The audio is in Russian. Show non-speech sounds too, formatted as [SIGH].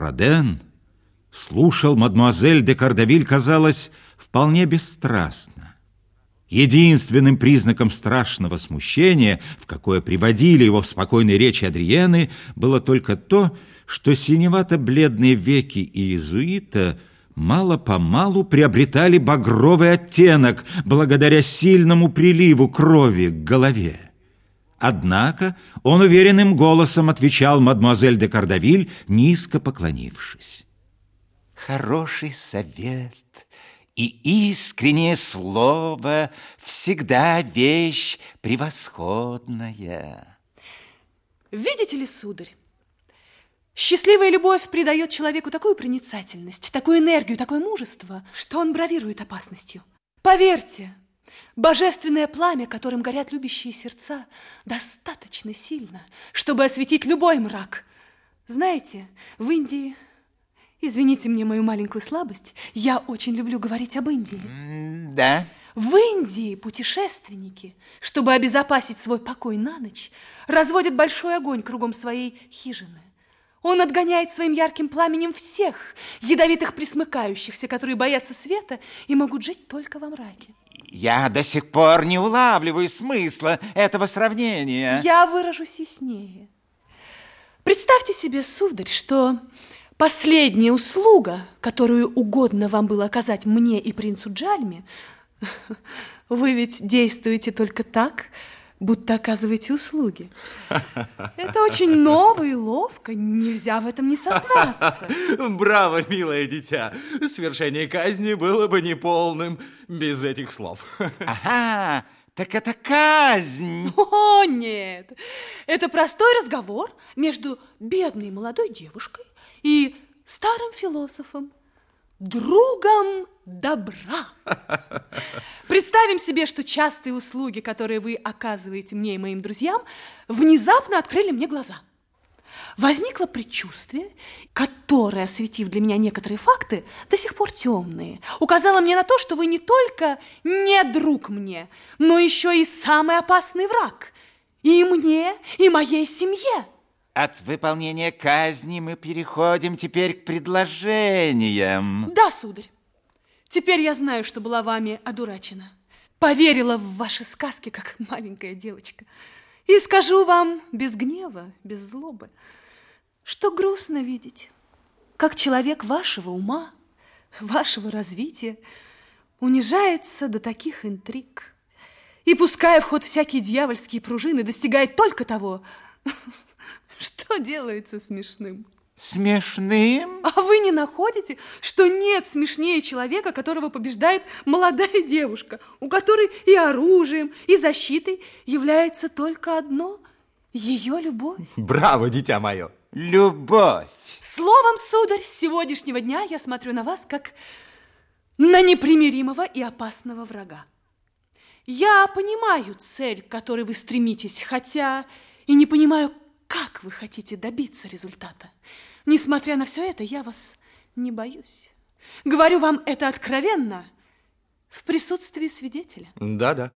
Роден слушал мадемуазель де Кардавиль, казалось, вполне бесстрастно. Единственным признаком страшного смущения, в какое приводили его в спокойной речи Адриены, было только то, что синевато-бледные веки иезуита мало-помалу приобретали багровый оттенок благодаря сильному приливу крови к голове. Однако он уверенным голосом отвечал мадемуазель де Кардавиль, низко поклонившись. Хороший совет и искреннее слово всегда вещь превосходная. Видите ли, сударь, счастливая любовь придает человеку такую проницательность, такую энергию, такое мужество, что он бравирует опасностью. Поверьте, божественное пламя, которым горят любящие сердца, достаточно сильно, чтобы осветить любой мрак. Знаете, в Индии Извините мне мою маленькую слабость. Я очень люблю говорить об Индии. Да. В Индии путешественники, чтобы обезопасить свой покой на ночь, разводят большой огонь кругом своей хижины. Он отгоняет своим ярким пламенем всех ядовитых присмыкающихся, которые боятся света и могут жить только во мраке. Я до сих пор не улавливаю смысла этого сравнения. Я выражусь яснее. Представьте себе, сударь, что Последняя услуга, которую угодно вам было оказать мне и принцу Джальме, [LAUGHS] вы ведь действуете только так, будто оказываете услуги. Это очень ново и ловко, нельзя в этом не сознаться. Браво, милое дитя. Свершение казни было бы неполным без этих слов. Ага, так это казнь. О, нет. Это простой разговор между бедной молодой девушкой и старым философом, другом добра. Представим себе, что частые услуги, которые вы оказываете мне и моим друзьям, внезапно открыли мне глаза. Возникло предчувствие, которое, осветив для меня некоторые факты, до сих пор темные, указало мне на то, что вы не только не друг мне, но еще и самый опасный враг и мне, и моей семье. От выполнения казни мы переходим теперь к предложениям. Да, сударь. Теперь я знаю, что была вами одурачена. Поверила в ваши сказки, как маленькая девочка. И скажу вам без гнева, без злобы, что грустно видеть, как человек вашего ума, вашего развития унижается до таких интриг. И пуская в ход всякие дьявольские пружины, достигает только того, [LAUGHS] что делается смешным? Смешным? А вы не находите, что нет смешнее человека, которого побеждает молодая девушка, у которой и оружием, и защитой является только одно – ее любовь? Браво, дитя мое! Любовь! Словом, сударь, с сегодняшнего дня я смотрю на вас как на непримиримого и опасного врага. Я понимаю цель, к которой вы стремитесь, хотя и не понимаю, как вы хотите добиться результата? Несмотря на все это, я вас не боюсь. Говорю вам это откровенно, в присутствии свидетеля. Да-да.